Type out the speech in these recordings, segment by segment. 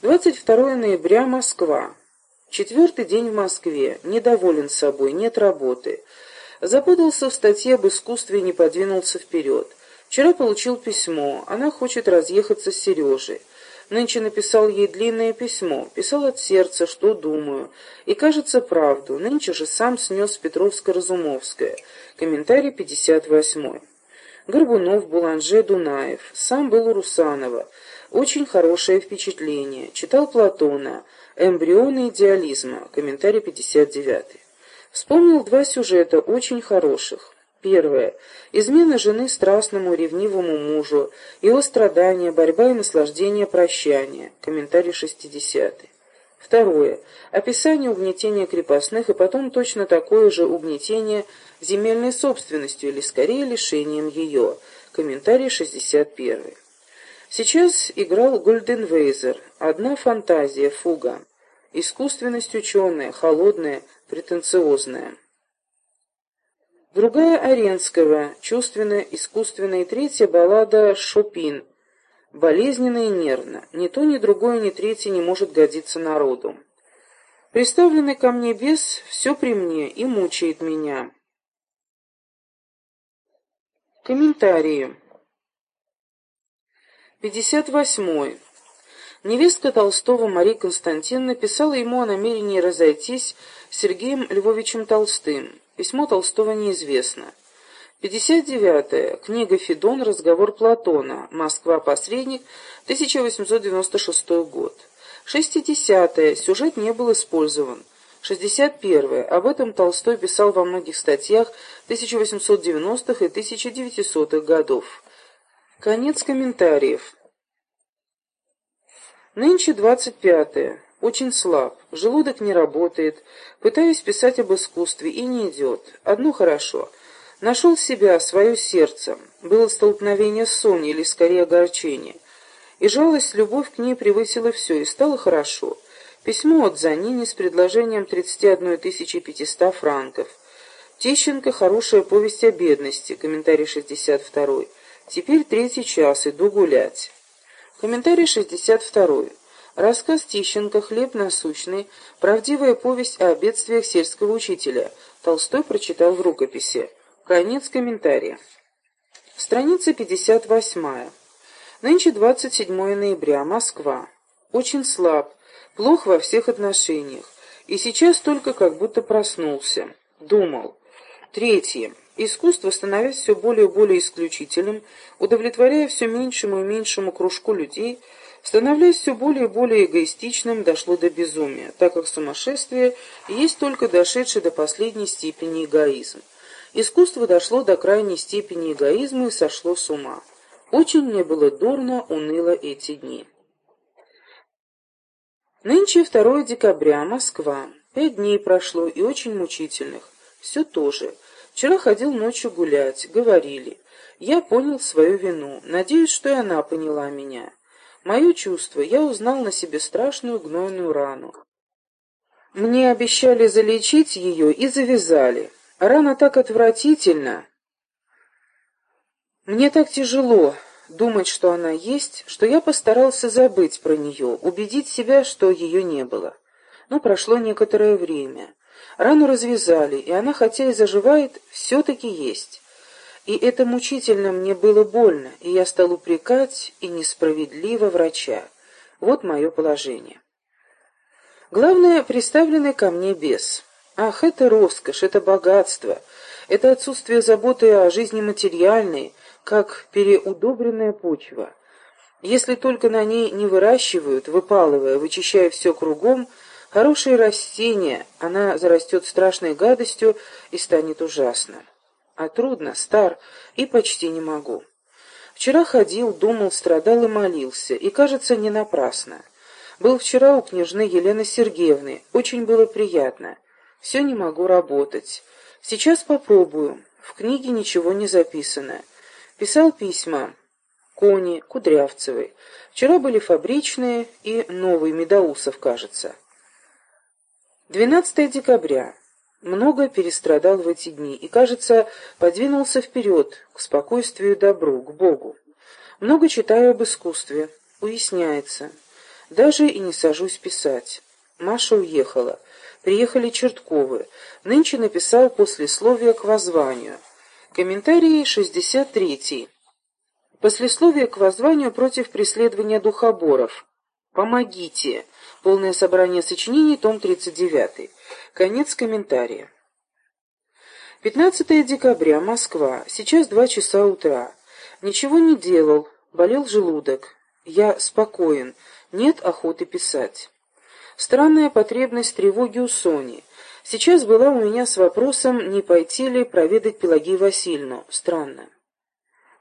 22 ноября, Москва. Четвертый день в Москве. Недоволен собой, нет работы. Запутался в статье об искусстве и не подвинулся вперед. Вчера получил письмо. Она хочет разъехаться с Сережей. Нынче написал ей длинное письмо. Писал от сердца, что думаю. И, кажется, правду. Нынче же сам снес Петровско-Разумовское. Комментарий 58. Горбунов, Буланже, Дунаев. Сам был у Русанова. Очень хорошее впечатление. Читал Платона. Эмбрионы идеализма. Комментарий 59. Вспомнил два сюжета, очень хороших. Первое. Измена жены страстному ревнивому мужу, его страдания, борьба и наслаждение прощания. Комментарий 60. Второе. Описание угнетения крепостных и потом точно такое же угнетение земельной собственностью или скорее лишением ее. Комментарий 61. Сейчас играл Гольденвейзер. Одна фантазия, фуга. Искусственность ученая, холодная, претенциозная. Другая Аренского, чувственная, искусственная и третья баллада Шопин. Болезненно и нервно. Ни то, ни другое, ни третье не может годиться народу. Представленный ко мне бес все при мне и мучает меня. Комментарии. 58. Невестка Толстого Мария Константиновна писала ему о намерении разойтись с Сергеем Львовичем Толстым. Письмо Толстого неизвестно. 59. -е. Книга Федон. Разговор Платона. Москва. Посредник. 1896 год. 60. -е. Сюжет не был использован. 61. -е. Об этом Толстой писал во многих статьях 1890-х и 1900-х годов. Конец комментариев. Нынче 25-е. Очень слаб. Желудок не работает. Пытаюсь писать об искусстве, и не идет. Одно хорошо. Нашел себя, свое сердце. Было столкновение с Соней, или скорее огорчение. И жалость, любовь к ней превысила все, и стало хорошо. Письмо от Занини с предложением 31 500 франков. Тищенко «Хорошая повесть о бедности», комментарий 62 Теперь третий час, иду гулять. Комментарий 62. Рассказ Тищенко «Хлеб насущный. Правдивая повесть о бедствиях сельского учителя». Толстой прочитал в рукописи. Конец комментария. Страница 58. Нынче 27 ноября. Москва. Очень слаб. Плох во всех отношениях. И сейчас только как будто проснулся. Думал. Третье. Искусство, становясь все более и более исключительным, удовлетворяя все меньшему и меньшему кружку людей, становляясь все более и более эгоистичным, дошло до безумия, так как сумасшествие есть только дошедший до последней степени эгоизм. Искусство дошло до крайней степени эгоизма и сошло с ума. Очень мне было дурно, уныло эти дни. Нынче 2 декабря, Москва. Пять дней прошло и очень мучительных. Все то же. Вчера ходил ночью гулять, говорили. Я понял свою вину. Надеюсь, что и она поняла меня. Мое чувство, я узнал на себе страшную гнойную рану. Мне обещали залечить ее и завязали. Рана так отвратительна. Мне так тяжело думать, что она есть, что я постарался забыть про нее, убедить себя, что ее не было. Но прошло некоторое время. Рану развязали, и она, хотя и заживает, все-таки есть. И это мучительно мне было больно, и я стал упрекать и несправедливо врача. Вот мое положение. Главное, представленный ко мне бес. Ах, это роскошь, это богатство, это отсутствие заботы о жизни материальной, как переудобренная почва. Если только на ней не выращивают, выпалывая, вычищая все кругом, Хорошее растение, она зарастет страшной гадостью и станет ужасно. А трудно, стар и почти не могу. Вчера ходил, думал, страдал и молился, и, кажется, не напрасно. Был вчера у княжны Елены Сергеевны, очень было приятно. Все не могу работать. Сейчас попробую. В книге ничего не записано. Писал письма. Кони, Кудрявцевой. Вчера были фабричные и новый Медоусов, кажется. 12 декабря. Много перестрадал в эти дни и, кажется, подвинулся вперед, к спокойствию и добру, к Богу. Много читаю об искусстве. Уясняется. Даже и не сажусь писать. Маша уехала. Приехали Чертковы. Нынче написал послесловие к воззванию. Комментарий 63. Послесловие к воззванию против преследования духоборов. «Помогите!» Полное собрание сочинений, том 39. Конец комментария. 15 декабря, Москва. Сейчас два часа утра. Ничего не делал, болел желудок. Я спокоен, нет охоты писать. Странная потребность тревоги у Сони. Сейчас была у меня с вопросом, не пойти ли проведать Пелагею Васильевну. Странно.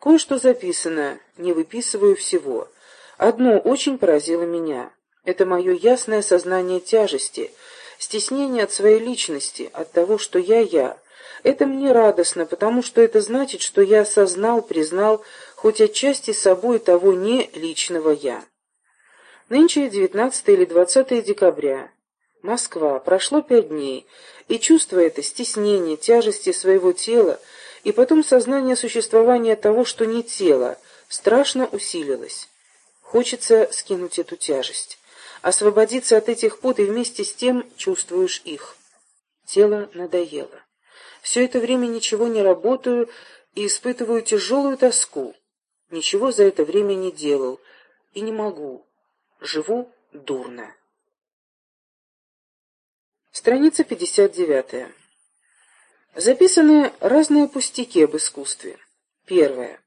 Кое-что записано, не выписываю всего. Одно очень поразило меня. Это мое ясное сознание тяжести, стеснение от своей личности, от того, что я я. Это мне радостно, потому что это значит, что я осознал, признал, хоть отчасти собой того не личного я. Нынче 19 или 20 декабря. Москва. Прошло пять дней, и чувство это, стеснение, тяжести своего тела, и потом сознание существования того, что не тело, страшно усилилось. Хочется скинуть эту тяжесть, освободиться от этих пут, и вместе с тем чувствуешь их. Тело надоело. Все это время ничего не работаю и испытываю тяжелую тоску. Ничего за это время не делал и не могу. Живу дурно. Страница 59. Записаны разные пустяки об искусстве. Первое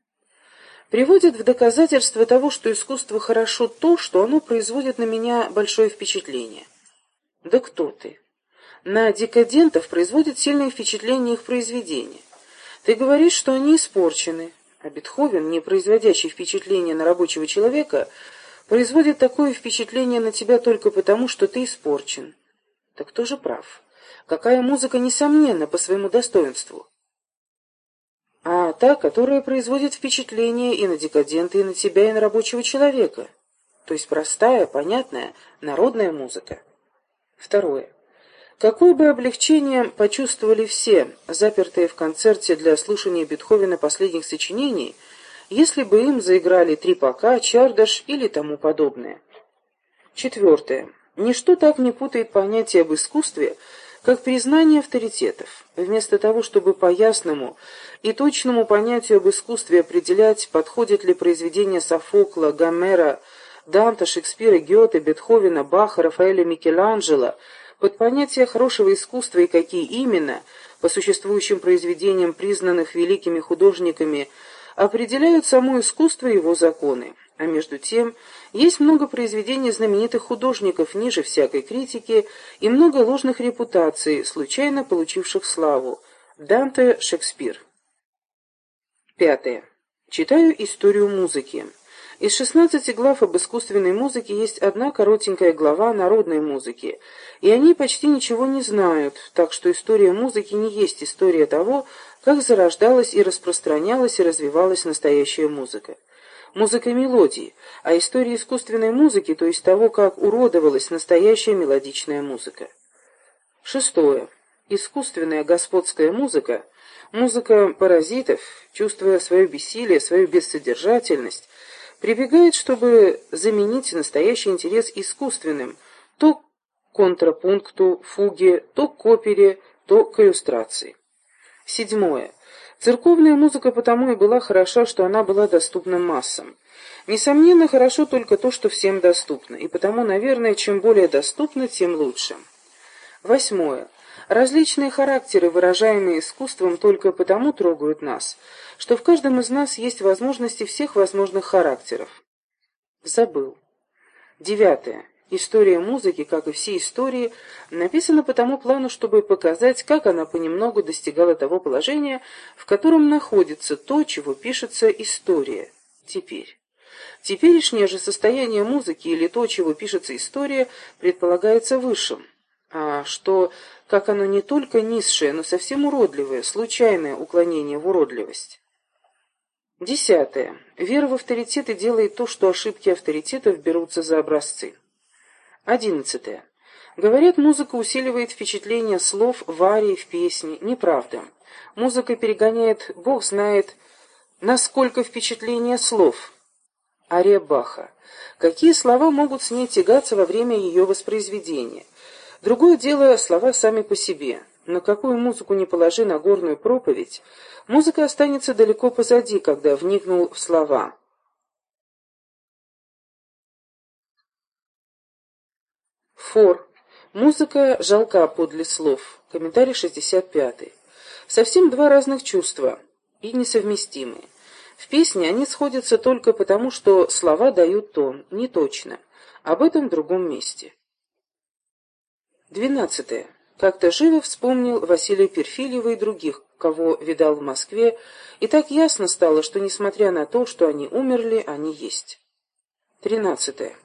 приводит в доказательство того, что искусство хорошо то, что оно производит на меня большое впечатление. Да кто ты? На декадентов производит сильное впечатление их произведения. Ты говоришь, что они испорчены, а Бетховен, не производящий впечатление на рабочего человека, производит такое впечатление на тебя только потому, что ты испорчен. Так кто же прав? Какая музыка, несомненно, по своему достоинству? Та, которая производит впечатление и на декадента, и на тебя, и на рабочего человека. То есть простая, понятная, народная музыка. Второе. Какое бы облегчение почувствовали все, запертые в концерте для слушания Бетховена последних сочинений, если бы им заиграли Трипака, Чардаш или тому подобное. Четвертое. Ничто так не путает понятие об искусстве, как признание авторитетов. Вместо того, чтобы по ясному и точному понятию об искусстве определять, подходит ли произведение Софокла, Гомера, Данта, Шекспира, Гёте, Бетховена, Баха, Рафаэля, Микеланджело, под понятие хорошего искусства и какие именно, по существующим произведениям, признанных великими художниками, определяют само искусство и его законы. А между тем, есть много произведений знаменитых художников ниже всякой критики и много ложных репутаций, случайно получивших славу. Данте, Шекспир. Пятое. Читаю историю музыки. Из 16 глав об искусственной музыке есть одна коротенькая глава народной музыки, и они почти ничего не знают, так что история музыки не есть история того, как зарождалась и распространялась и развивалась настоящая музыка музыка мелодии, а история искусственной музыки, то есть того, как уродовалась настоящая мелодичная музыка. Шестое. Искусственная господская музыка, музыка паразитов, чувствуя свое бессилие, свою бессодержательность, прибегает, чтобы заменить настоящий интерес искусственным, то к контрапункту, фуге, то к опере, то к иллюстрации. Седьмое. Церковная музыка потому и была хороша, что она была доступна массам. Несомненно, хорошо только то, что всем доступно, и потому, наверное, чем более доступно, тем лучше. Восьмое. Различные характеры, выражаемые искусством, только потому трогают нас, что в каждом из нас есть возможности всех возможных характеров. Забыл. Девятое. История музыки, как и все истории, написана по тому плану, чтобы показать, как она понемногу достигала того положения, в котором находится то, чего пишется история. Теперь. Теперешнее же состояние музыки или то, чего пишется история, предполагается высшим. А что, как оно не только низшее, но совсем уродливое, случайное уклонение в уродливость. Десятое. Вера в авторитеты делает то, что ошибки авторитетов берутся за образцы. Одиннадцатое. Говорят, музыка усиливает впечатление слов в арии, в песне. Неправда. Музыка перегоняет, Бог знает, насколько впечатление слов. Ария Баха. Какие слова могут с ней тягаться во время ее воспроизведения? Другое дело слова сами по себе. На какую музыку не положи на горную проповедь, музыка останется далеко позади, когда вникнул в слова. Фор. Музыка жалка подле слов. Комментарий 65. Совсем два разных чувства и несовместимые. В песне они сходятся только потому, что слова дают тон, не точно. Об этом в другом месте. Двенадцатое. Как-то живо вспомнил Василия Перфильева и других, кого видал в Москве, и так ясно стало, что, несмотря на то, что они умерли, они есть. Тринадцатое.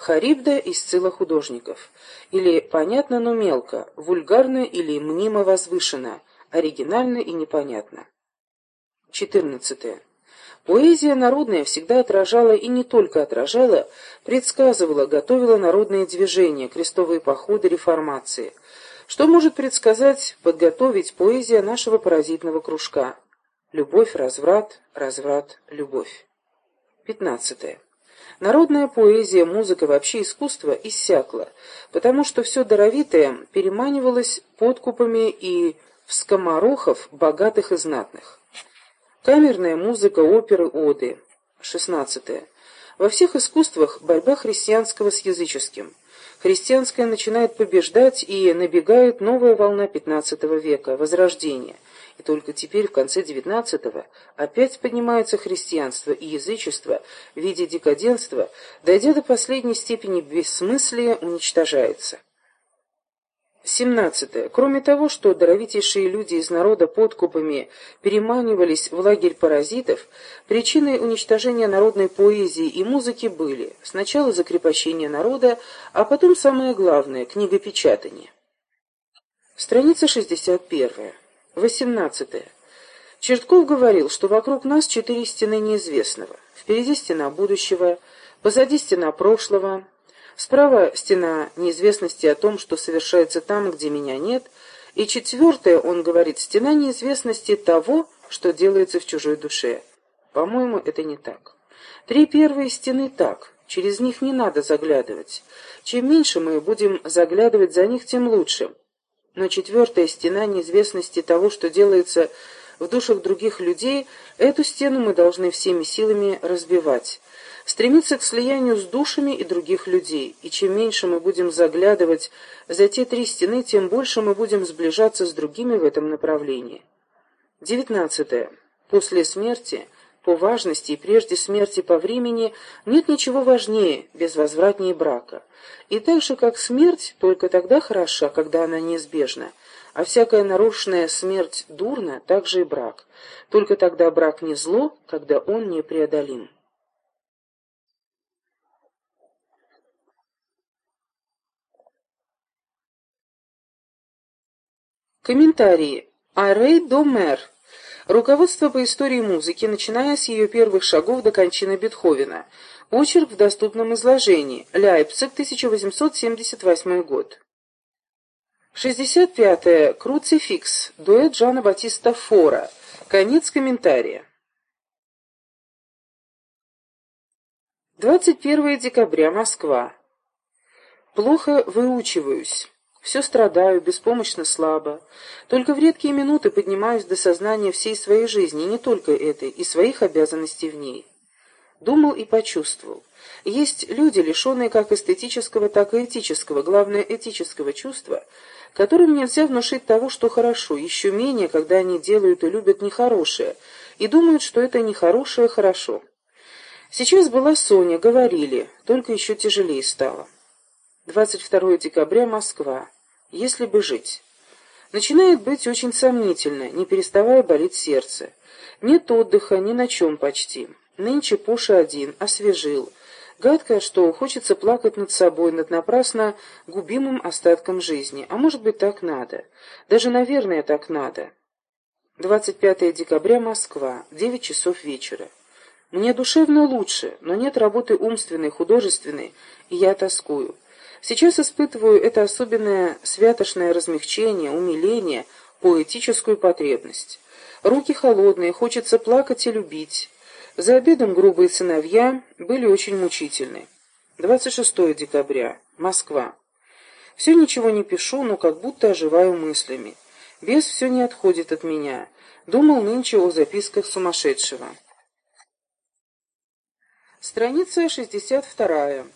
Харибда из художников. Или понятно, но мелко, вульгарно или мнимо возвышенно, оригинально и непонятно. Четырнадцатое. Поэзия народная всегда отражала и не только отражала, предсказывала, готовила народные движения, крестовые походы, реформации. Что может предсказать, подготовить поэзия нашего паразитного кружка? Любовь, разврат, разврат, любовь. Пятнадцатое. Народная поэзия, музыка, вообще искусство иссякла, потому что все даровитое переманивалось подкупами и в богатых и знатных. Камерная музыка, оперы, оды. 16. Во всех искусствах борьба христианского с языческим. Христианское начинает побеждать, и набегает новая волна XV века, Возрождение. И только теперь, в конце XIX, опять поднимается христианство и язычество в виде декаденства, дойдя до последней степени бессмыслия, уничтожается. 17. Кроме того, что даровитейшие люди из народа подкупами переманивались в лагерь паразитов, причиной уничтожения народной поэзии и музыки были сначала закрепощение народа, а потом самое главное – книгопечатание. Страница 61. 18. Чертков говорил, что вокруг нас четыре стены неизвестного. Впереди стена будущего, позади стена прошлого, Справа стена неизвестности о том, что совершается там, где меня нет. И четвертое, он говорит, стена неизвестности того, что делается в чужой душе. По-моему, это не так. Три первые стены так, через них не надо заглядывать. Чем меньше мы будем заглядывать за них, тем лучше. Но четвертая стена неизвестности того, что делается в душах других людей, эту стену мы должны всеми силами разбивать стремиться к слиянию с душами и других людей, и чем меньше мы будем заглядывать за те три стены, тем больше мы будем сближаться с другими в этом направлении. Девятнадцатое. После смерти, по важности и прежде смерти по времени, нет ничего важнее, безвозвратнее брака. И так же, как смерть, только тогда хороша, когда она неизбежна, а всякая нарушенная смерть дурна, так же и брак. Только тогда брак не зло, когда он непреодолим. Комментарии. Арей Домер. Руководство по истории музыки, начиная с ее первых шагов до кончины Бетховена. Очерк в доступном изложении. Ляйпциг, 1878 год. 65. -е. Круцификс. Дуэт Жана Батиста Фора. Конец комментария. 21 декабря. Москва. Плохо выучиваюсь. Все страдаю, беспомощно слабо. Только в редкие минуты поднимаюсь до сознания всей своей жизни, не только этой, и своих обязанностей в ней. Думал и почувствовал. Есть люди, лишенные как эстетического, так и этического, главное, этического чувства, которым нельзя внушить того, что хорошо, еще менее, когда они делают и любят нехорошее, и думают, что это нехорошее хорошо. Сейчас была Соня, говорили, только еще тяжелее стало. 22 декабря, Москва. Если бы жить. Начинает быть очень сомнительно, не переставая болит сердце. Нет отдыха ни на чем почти. Нынче Пуша один, освежил. Гадко, что хочется плакать над собой, над напрасно губимым остатком жизни. А может быть, так надо. Даже, наверное, так надо. 25 декабря, Москва, 9 часов вечера. Мне душевно лучше, но нет работы умственной, художественной, и я тоскую. Сейчас испытываю это особенное святошное размягчение, умиление, поэтическую потребность. Руки холодные, хочется плакать и любить. За обедом грубые сыновья были очень мучительны. 26 декабря. Москва. Все ничего не пишу, но как будто оживаю мыслями. Бес все не отходит от меня. Думал нынче о записках сумасшедшего. Страница 62.